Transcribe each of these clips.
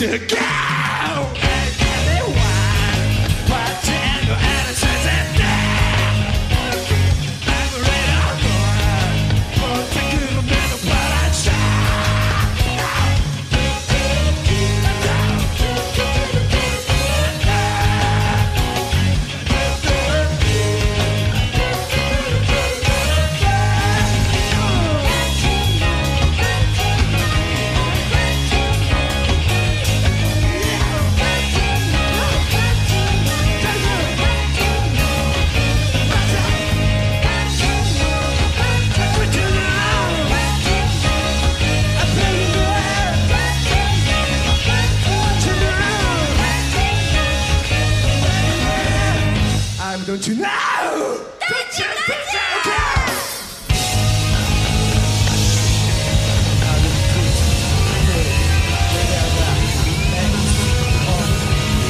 you? don't you know? Don't you know?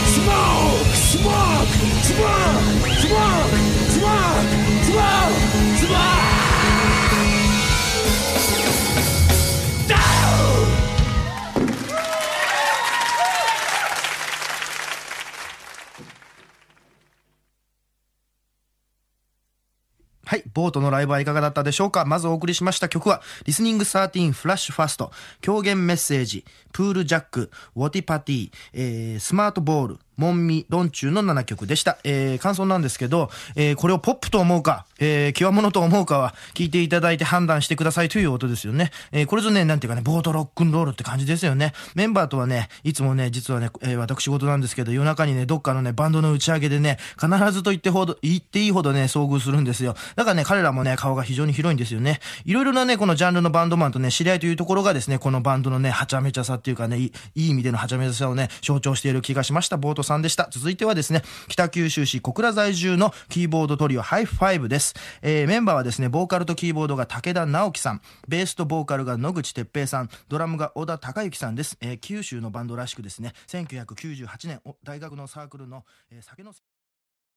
Smoke! Smoke! Smoke! Smoke! はい。ボートのライブはいかがだったでしょうか？まずお送りしました曲は、リスニング13フラッシュファースト、狂言メッセージ、プールジャック、ウォティパティ、えー、スマートボール、モンミ、ロンチューの7曲でした。えー、感想なんですけど、えー、これをポップと思うか、えー、極物と思うかは、聞いていただいて判断してくださいという音ですよね。えー、これぞね、なんていうかね、ボートロックンロールって感じですよね。メンバーとはね、いつもね、実はね、えー、私事なんですけど、夜中にね、どっかのね、バンドの打ち上げでね、必ずと言ってほど、言っていいほどね、遭遇するんですよ。だからね、彼らもね、顔が非常に広いんですよね。いろいろなね、このジャンルのバンドマンとね、知り合いというところがですね、このバンドのね、はちゃめちゃさっていうかね、いいい意味でのはちゃめちゃさをね、象徴している気がしました。ボートさんでした。続いてはですね、北九州市小倉在住のキーボードトリオハイファイブです。えー、メンバーはですね、ボーカルとキーボードが武田直樹さん、ベースとボーカルが野口哲平さん、ドラムが小田孝之さんです。えー、九州のバンドらしくですね、1998年、大学のサークルの、えー酒の